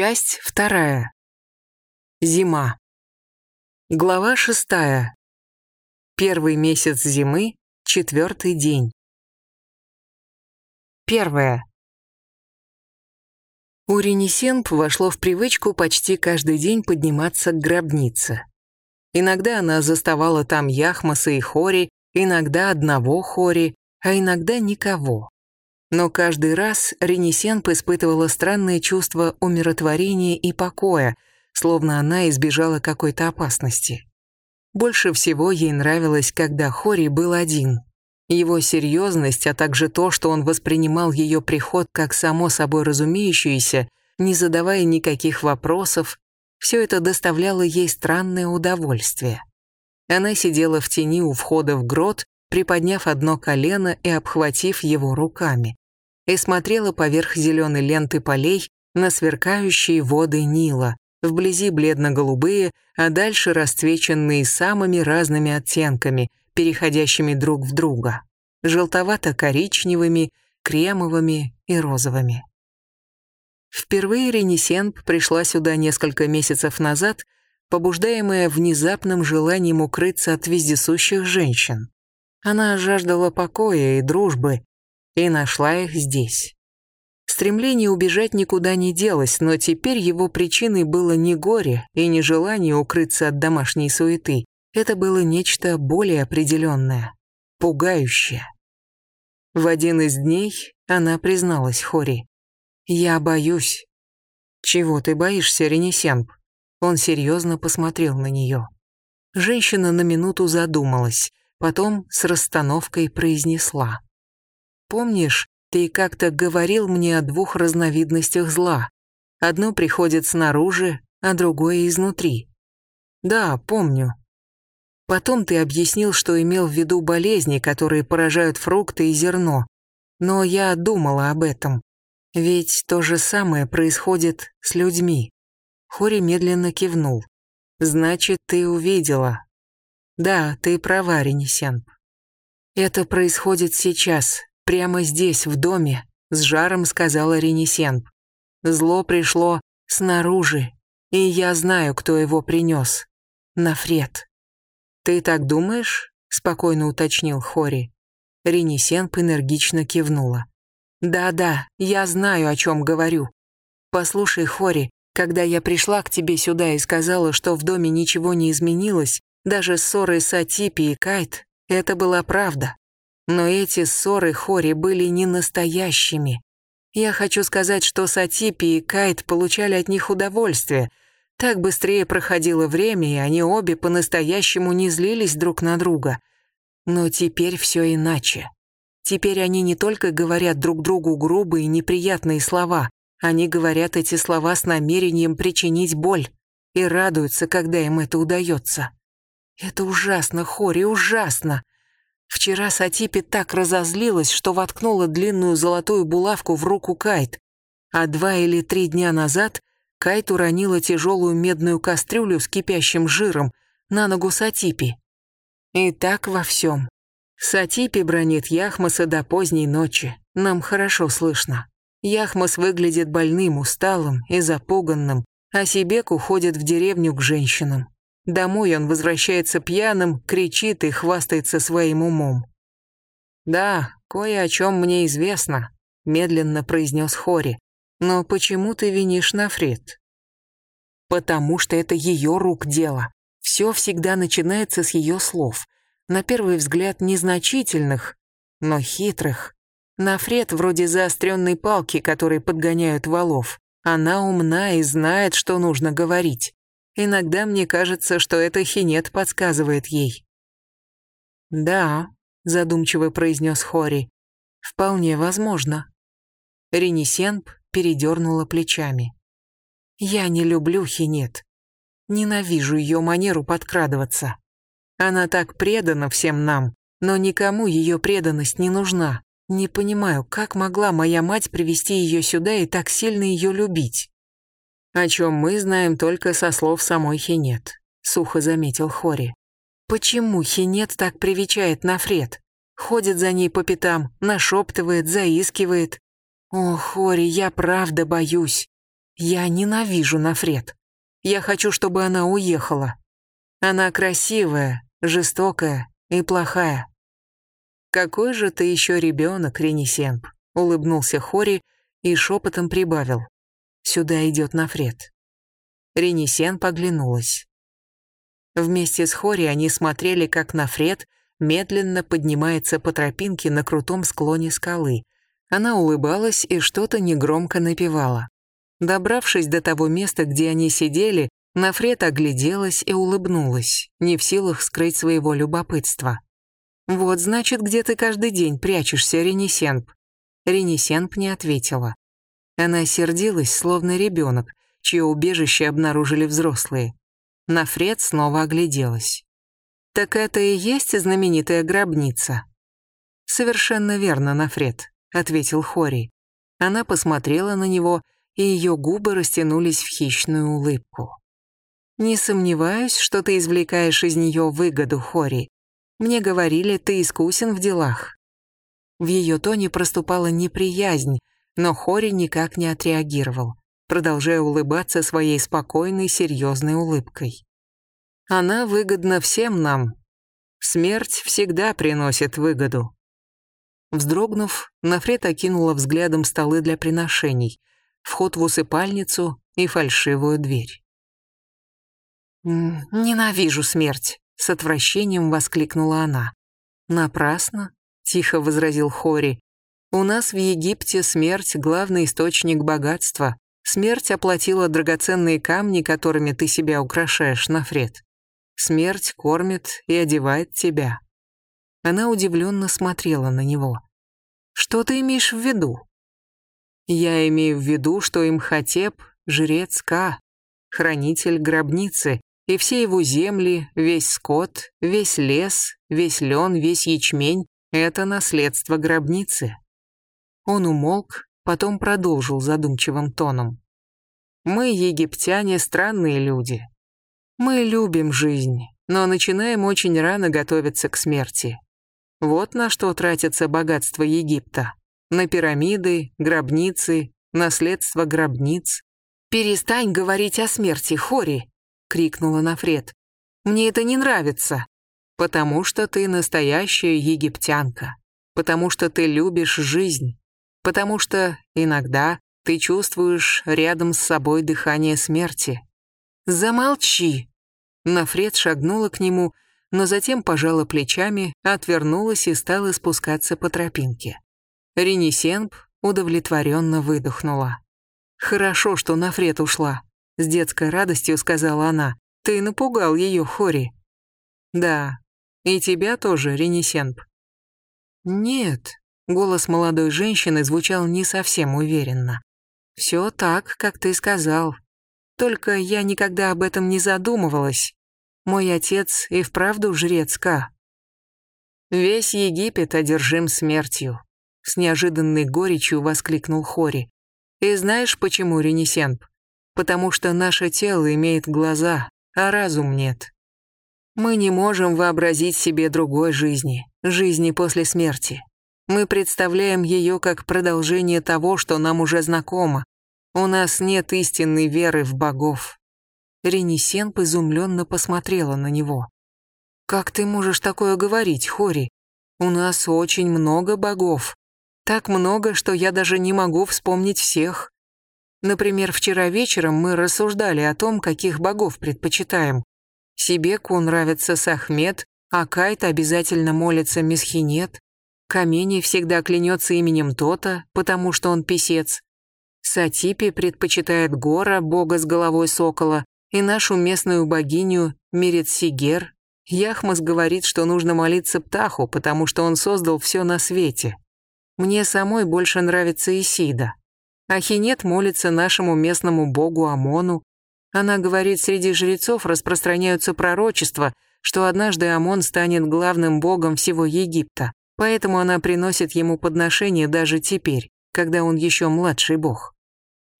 Часть вторая. Зима. Глава шестая. Первый месяц зимы, четвертый день. Первое. У Ренесенп вошло в привычку почти каждый день подниматься к гробнице. Иногда она заставала там Яхмаса и Хори, иногда одного Хори, а иногда никого. Но каждый раз Ренесенп испытывала странное чувство умиротворения и покоя, словно она избежала какой-то опасности. Больше всего ей нравилось, когда Хори был один. Его серьезность, а также то, что он воспринимал ее приход как само собой разумеющееся, не задавая никаких вопросов, все это доставляло ей странное удовольствие. Она сидела в тени у входа в грот, приподняв одно колено и обхватив его руками, и смотрела поверх зеленой ленты полей на сверкающие воды Нила, вблизи бледно-голубые, а дальше расцвеченные самыми разными оттенками, переходящими друг в друга, желтовато-коричневыми, кремовыми и розовыми. Впервые Ренесенп пришла сюда несколько месяцев назад, побуждаемая внезапным желанием укрыться от вездесущих женщин. Она жаждала покоя и дружбы, и нашла их здесь. Стремление убежать никуда не делось, но теперь его причиной было не горе и не желание укрыться от домашней суеты. Это было нечто более определенное, пугающее. В один из дней она призналась Хори. «Я боюсь». «Чего ты боишься, Ренесенп?» Он серьезно посмотрел на нее. Женщина на минуту задумалась, потом с расстановкой произнесла. «Помнишь, ты как-то говорил мне о двух разновидностях зла. Одно приходит снаружи, а другое изнутри». «Да, помню». Потом ты объяснил, что имел в виду болезни, которые поражают фрукты и зерно. Но я думала об этом. Ведь то же самое происходит с людьми. Хори медленно кивнул. Значит, ты увидела. Да, ты права, Ренесенп. Это происходит сейчас, прямо здесь, в доме, с жаром сказала Ренесенп. Зло пришло снаружи, и я знаю, кто его принес. Нафред. Ты так думаешь? спокойно уточнил Хори. Ренесенп энергично кивнула. «Да-да, я знаю, о чем говорю. Послушай, Хори, когда я пришла к тебе сюда и сказала, что в доме ничего не изменилось, даже ссоры с Атипи и Кайт, это была правда. Но эти ссоры Хори были не настоящими. Я хочу сказать, что Сатипи и Кайт получали от них удовольствие. Так быстрее проходило время, и они обе по-настоящему не злились друг на друга. Но теперь все иначе. Теперь они не только говорят друг другу грубые и неприятные слова, они говорят эти слова с намерением причинить боль и радуются, когда им это удается. Это ужасно, Хори, ужасно. Вчера Сатипи так разозлилась, что воткнула длинную золотую булавку в руку Кайт, а два или три дня назад Кайт уронила тяжелую медную кастрюлю с кипящим жиром на ногу Сатипи. И так во всем. Сатипи бронит Яхмаса до поздней ночи. Нам хорошо слышно. Яхмас выглядит больным, усталым и запуганным, а Сибек уходит в деревню к женщинам. Домой он возвращается пьяным, кричит и хвастается своим умом. «Да, кое о чем мне известно», — медленно произнес Хори. «Но почему ты винишь Нафрит?» «Потому что это ее рук дело. Все всегда начинается с ее слов на первый взгляд незначительных, но хитрых. Нафред вроде заостренной палки, которые подгоняют валов. Она умна и знает, что нужно говорить. Иногда мне кажется, что это хинет подсказывает ей. «Да», — задумчиво произнес Хори, — «вполне возможно». Ренесенп передернула плечами. «Я не люблю хинет. Ненавижу ее манеру подкрадываться. Она так предана всем нам, но никому ее преданность не нужна. Не понимаю, как могла моя мать привести ее сюда и так сильно ее любить. О чем мы знаем только со слов самой Хинет, сухо заметил Хори. Почему Хинет так привечает Нафред? Ходит за ней по пятам, нашептывает, заискивает. О, Хори, я правда боюсь. Я ненавижу Нафред. Я хочу, чтобы она уехала. Она красивая, жестокая и плохая. «Какой же ты еще ребенок, Ренесенп?» — улыбнулся Хори и шепотом прибавил. «Сюда идет Нафред». Ренесен поглянулась. Вместе с Хори они смотрели, как Нафред медленно поднимается по тропинке на крутом склоне скалы. Она улыбалась и что-то негромко напевала. Добравшись до того места, где они сидели, Нафред огляделась и улыбнулась, не в силах скрыть своего любопытства. «Вот, значит, где ты каждый день прячешься, Ренесенп?» Ренесенп не ответила. Она сердилась, словно ребенок, чье убежище обнаружили взрослые. Нафред снова огляделась. «Так это и есть знаменитая гробница?» «Совершенно верно, Нафред», — ответил Хори. Она посмотрела на него, и ее губы растянулись в хищную улыбку. «Не сомневаюсь, что ты извлекаешь из нее выгоду, Хори. Мне говорили, ты искусен в делах». В ее тоне проступала неприязнь, но Хори никак не отреагировал, продолжая улыбаться своей спокойной, серьезной улыбкой. «Она выгодна всем нам. Смерть всегда приносит выгоду». Вздрогнув, Нафред окинула взглядом столы для приношений, вход в усыпальницу и фальшивую дверь. «Ненавижу смерть», — с отвращением воскликнула она. «Напрасно», — тихо возразил Хори. «У нас в Египте смерть — главный источник богатства. Смерть оплатила драгоценные камни, которыми ты себя украшаешь, Нафред. Смерть кормит и одевает тебя». Она удивленно смотрела на него. «Что ты имеешь в виду?» «Я имею в виду, что Имхотеп — жрец Ка, хранитель гробницы, и все его земли, весь скот, весь лес, весь лен, весь ячмень — это наследство гробницы. Он умолк, потом продолжил задумчивым тоном. Мы, египтяне, странные люди. Мы любим жизнь, но начинаем очень рано готовиться к смерти. Вот на что тратятся богатства Египта. На пирамиды, гробницы, наследство гробниц. «Перестань говорить о смерти, Хори!» — крикнула Нафред. «Мне это не нравится, потому что ты настоящая египтянка, потому что ты любишь жизнь, потому что иногда ты чувствуешь рядом с собой дыхание смерти». «Замолчи!» Нафред шагнула к нему, но затем пожала плечами, отвернулась и стала спускаться по тропинке. Ренесенб удовлетворенно выдохнула. «Хорошо, что Нафред ушла. С детской радостью сказала она. «Ты напугал ее, Хори». «Да, и тебя тоже, Ренесенп». «Нет», — голос молодой женщины звучал не совсем уверенно. «Все так, как ты сказал. Только я никогда об этом не задумывалась. Мой отец и вправду жрец Ка». «Весь Египет одержим смертью», — с неожиданной горечью воскликнул Хори. «И знаешь, почему, Ренесенп? потому что наше тело имеет глаза, а разум нет. Мы не можем вообразить себе другой жизни, жизни после смерти. Мы представляем ее как продолжение того, что нам уже знакомо. У нас нет истинной веры в богов. Ренесенп изумленно посмотрела на него. «Как ты можешь такое говорить, Хори? У нас очень много богов. Так много, что я даже не могу вспомнить всех. Например, вчера вечером мы рассуждали о том, каких богов предпочитаем. Сибеку нравится Сахмет, а Кайт обязательно молится Месхинет. Камени всегда клянется именем Тота, потому что он писец. Сатипи предпочитает Гора, бога с головой сокола, и нашу местную богиню Мерецсигер. Яхмас говорит, что нужно молиться Птаху, потому что он создал все на свете. Мне самой больше нравится Исида. Ахинет молится нашему местному богу Амону. Она говорит, среди жрецов распространяются пророчества, что однажды Амон станет главным богом всего Египта. Поэтому она приносит ему подношения даже теперь, когда он еще младший бог.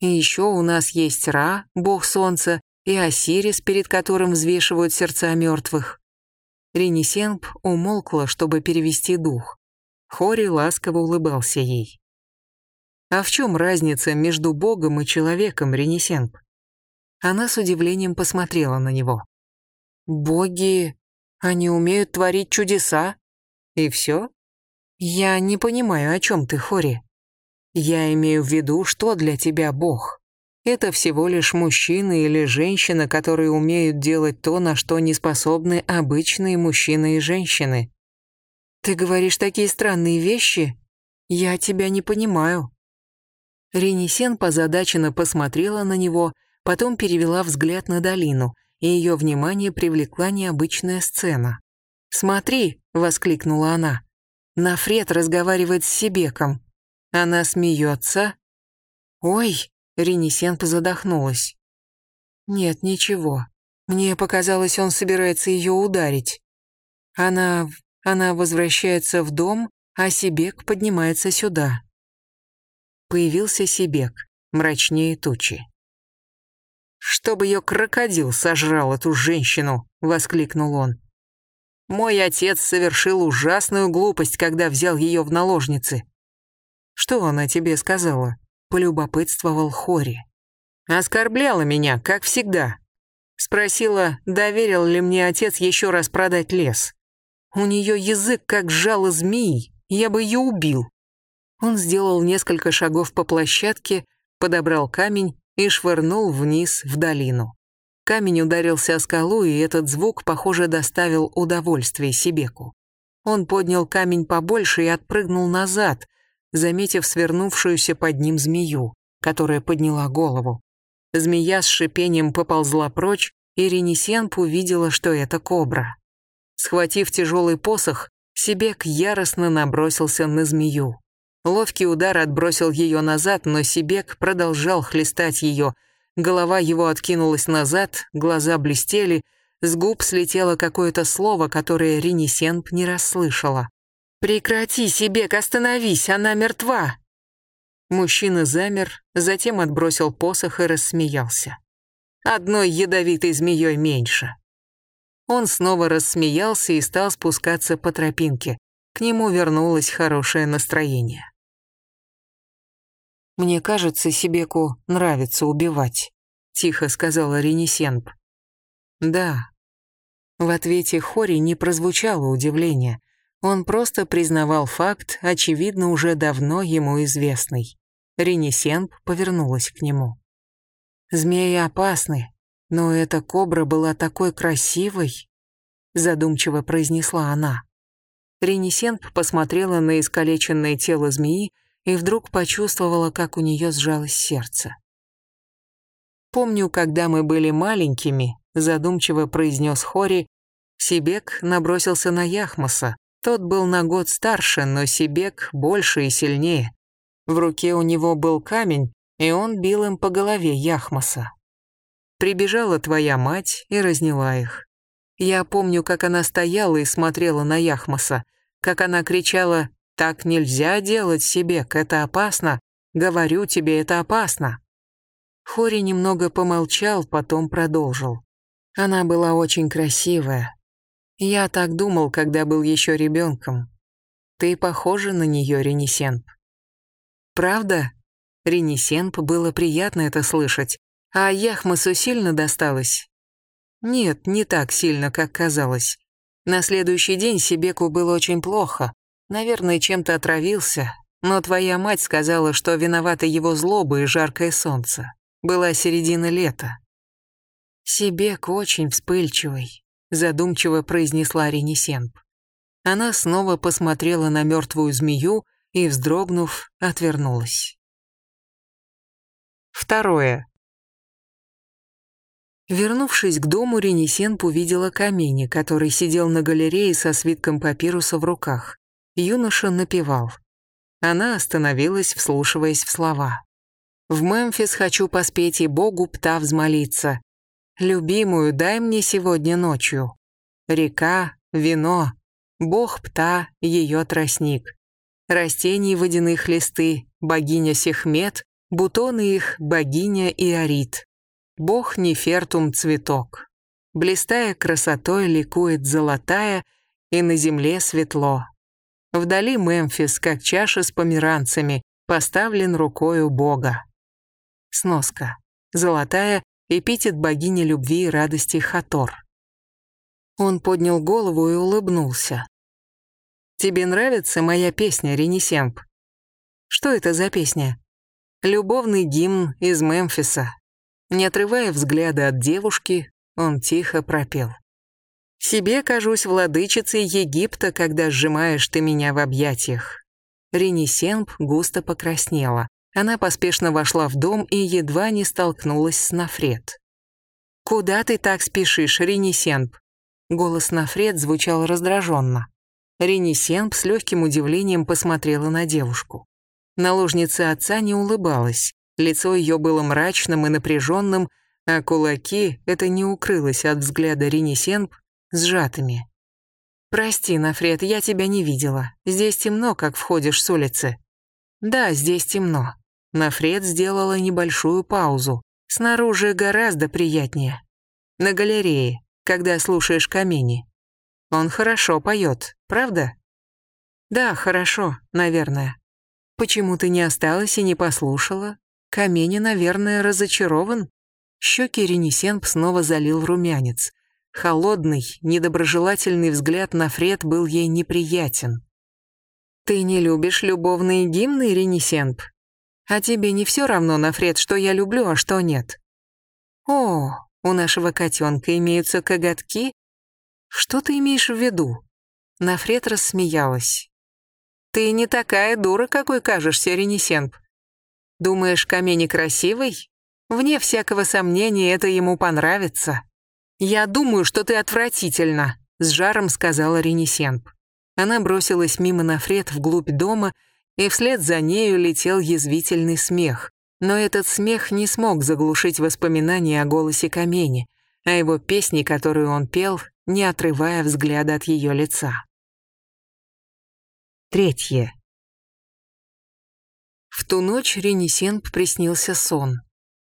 И еще у нас есть Ра, бог солнца, и Осирис, перед которым взвешивают сердца мертвых. Ренесенп умолкла, чтобы перевести дух. Хори ласково улыбался ей. А в чем разница между Богом и человеком, Ренесенп? Она с удивлением посмотрела на него. «Боги, они умеют творить чудеса?» «И все?» «Я не понимаю, о чем ты, Хори. Я имею в виду, что для тебя Бог. Это всего лишь мужчина или женщина, которые умеют делать то, на что не способны обычные мужчины и женщины. Ты говоришь такие странные вещи? Я тебя не понимаю». Ренесен позадаченно посмотрела на него, потом перевела взгляд на долину, и ее внимание привлекла необычная сцена. «Смотри!» — воскликнула она. Нафред разговаривает с Сибеком. Она смеется. «Ой!» — Ренесенко задохнулась. «Нет, ничего. Мне показалось, он собирается ее ударить. Она... она возвращается в дом, а Сибек поднимается сюда». Появился Сибек, мрачнее тучи. «Чтобы ее крокодил сожрал эту женщину!» — воскликнул он. «Мой отец совершил ужасную глупость, когда взял ее в наложницы. «Что она тебе сказала?» — полюбопытствовал Хори. «Оскорбляла меня, как всегда. Спросила, доверил ли мне отец еще раз продать лес. У нее язык как жало змеи, я бы ее убил». Он сделал несколько шагов по площадке, подобрал камень и швырнул вниз в долину. Камень ударился о скалу, и этот звук, похоже, доставил удовольствие Сибеку. Он поднял камень побольше и отпрыгнул назад, заметив свернувшуюся под ним змею, которая подняла голову. Змея с шипением поползла прочь, и Ренесенп увидела, что это кобра. Схватив тяжелый посох, Сибек яростно набросился на змею. Ловкий удар отбросил ее назад, но Сибек продолжал хлестать ее. Голова его откинулась назад, глаза блестели, с губ слетело какое-то слово, которое Ренесенп не расслышала. «Прекрати, Сибек, остановись, она мертва!» Мужчина замер, затем отбросил посох и рассмеялся. «Одной ядовитой змеей меньше». Он снова рассмеялся и стал спускаться по тропинке. К нему вернулось хорошее настроение. «Мне кажется, Сибеку нравится убивать», — тихо сказала Ренесенб. «Да». В ответе Хори не прозвучало удивления. Он просто признавал факт, очевидно, уже давно ему известный. Ренесенб повернулась к нему. «Змеи опасны, но эта кобра была такой красивой», задумчиво произнесла она. Ренесенб посмотрела на искалеченное тело змеи и вдруг почувствовала, как у нее сжалось сердце. «Помню, когда мы были маленькими», задумчиво произнес Хори, Сибек набросился на Яхмаса, тот был на год старше, но Сибек больше и сильнее. В руке у него был камень, и он бил им по голове Яхмаса. Прибежала твоя мать и разняла их. Я помню, как она стояла и смотрела на Яхмаса, как она кричала «Так нельзя делать, Сибек, это опасно! Говорю тебе, это опасно!» Хори немного помолчал, потом продолжил. Она была очень красивая, я так думал, когда был еще ребенком. Ты похожа на нее, Ренесенп. Правда? Ренесенп было приятно это слышать. А Яхмасу сильно досталось? Нет, не так сильно, как казалось. На следующий день Сибеку было очень плохо. Наверное, чем-то отравился. Но твоя мать сказала, что виновата его злоба и жаркое солнце. Была середина лета. Сибек очень вспыльчивый задумчиво произнесла Ренесенп. Она снова посмотрела на мертвую змею и, вздрогнув, отвернулась. Второе. Вернувшись к дому, Ренесенп увидела Камени, который сидел на галерее со свитком папируса в руках. Юноша напевал. Она остановилась, вслушиваясь в слова. «В Мемфис хочу поспеть и Богу пта взмолиться. Любимую дай мне сегодня ночью. Река, вино, бог пта, ее тростник. Растений водяных листы, богиня Сехмет, бутоны их богиня Иорит. Бог Нефертум цветок. Блистая красотой ликует золотая, и на земле светло. Вдали Мемфис, как чаша с померанцами, поставлен рукою Бога. Сноска. Золотая, эпитет богини любви и радости Хатор. Он поднял голову и улыбнулся. «Тебе нравится моя песня, Ренесемп?» «Что это за песня?» «Любовный гимн из Мемфиса». Не отрывая взгляда от девушки, он тихо пропел. «Себе кажусь владычицей Египта, когда сжимаешь ты меня в объятиях». Ренесемп густо покраснела. Она поспешно вошла в дом и едва не столкнулась с Нафред. «Куда ты так спешишь, Ренесемп?» Голос Нафред звучал раздраженно. Ренесемп с легким удивлением посмотрела на девушку. Наложница отца не улыбалась. Лицо ее было мрачным и напряженным, а кулаки, это не укрылось от взгляда Ренесемп, сжатыми. «Прости, Нафред, я тебя не видела. Здесь темно, как входишь с улицы». «Да, здесь темно». Нафред сделала небольшую паузу. «Снаружи гораздо приятнее. На галерее, когда слушаешь Камени. Он хорошо поет, правда?» «Да, хорошо, наверное. Почему ты не осталась и не послушала? Камени, наверное, разочарован?» Щеки Ренесенп снова залил румянец. Холодный, недоброжелательный взгляд на Фред был ей неприятен. «Ты не любишь любовные гимны, Ренесенп? А тебе не все равно, Нафред, что я люблю, а что нет?» «О, у нашего котенка имеются коготки? Что ты имеешь в виду?» Нафред рассмеялась. «Ты не такая дура, какой кажешься, Ренесенп. Думаешь, камень красивый? Вне всякого сомнения, это ему понравится. «Я думаю, что ты отвратительно», — с жаром сказала Ренесенп. Она бросилась мимо Нафред вглубь дома, и вслед за нею летел язвительный смех. Но этот смех не смог заглушить воспоминания о голосе Камени, о его песне, которую он пел, не отрывая взгляда от ее лица. Третье. В ту ночь Ренесенп приснился сон.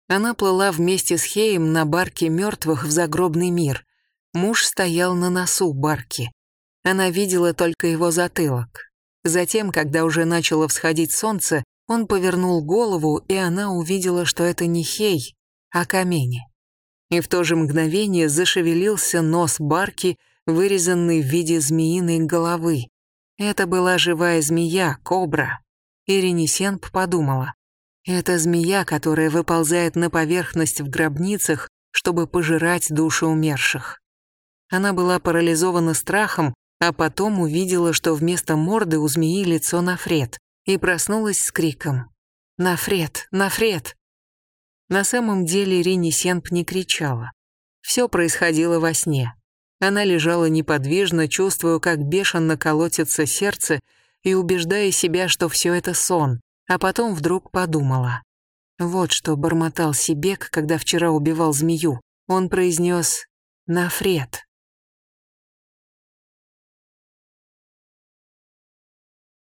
Она плыла вместе с Хеем на барке мертвых в загробный мир. Муж стоял на носу барки. Она видела только его затылок. Затем, когда уже начало всходить солнце, он повернул голову, и она увидела, что это не Хей, а камень. И в то же мгновение зашевелился нос барки, вырезанный в виде змеиной головы. Это была живая змея, кобра. И Ренесенп подумала, это змея, которая выползает на поверхность в гробницах, чтобы пожирать души умерших. Она была парализована страхом, а потом увидела, что вместо морды у змеи лицо Нафред, и проснулась с криком «Нафред! Нафред!». На самом деле Рини Сенп не кричала. Все происходило во сне. Она лежала неподвижно, чувствуя, как бешено колотится сердце, и убеждая себя, что все это сон, а потом вдруг подумала. Вот что бормотал Сибек, когда вчера убивал змею. Он произнес «Нафред».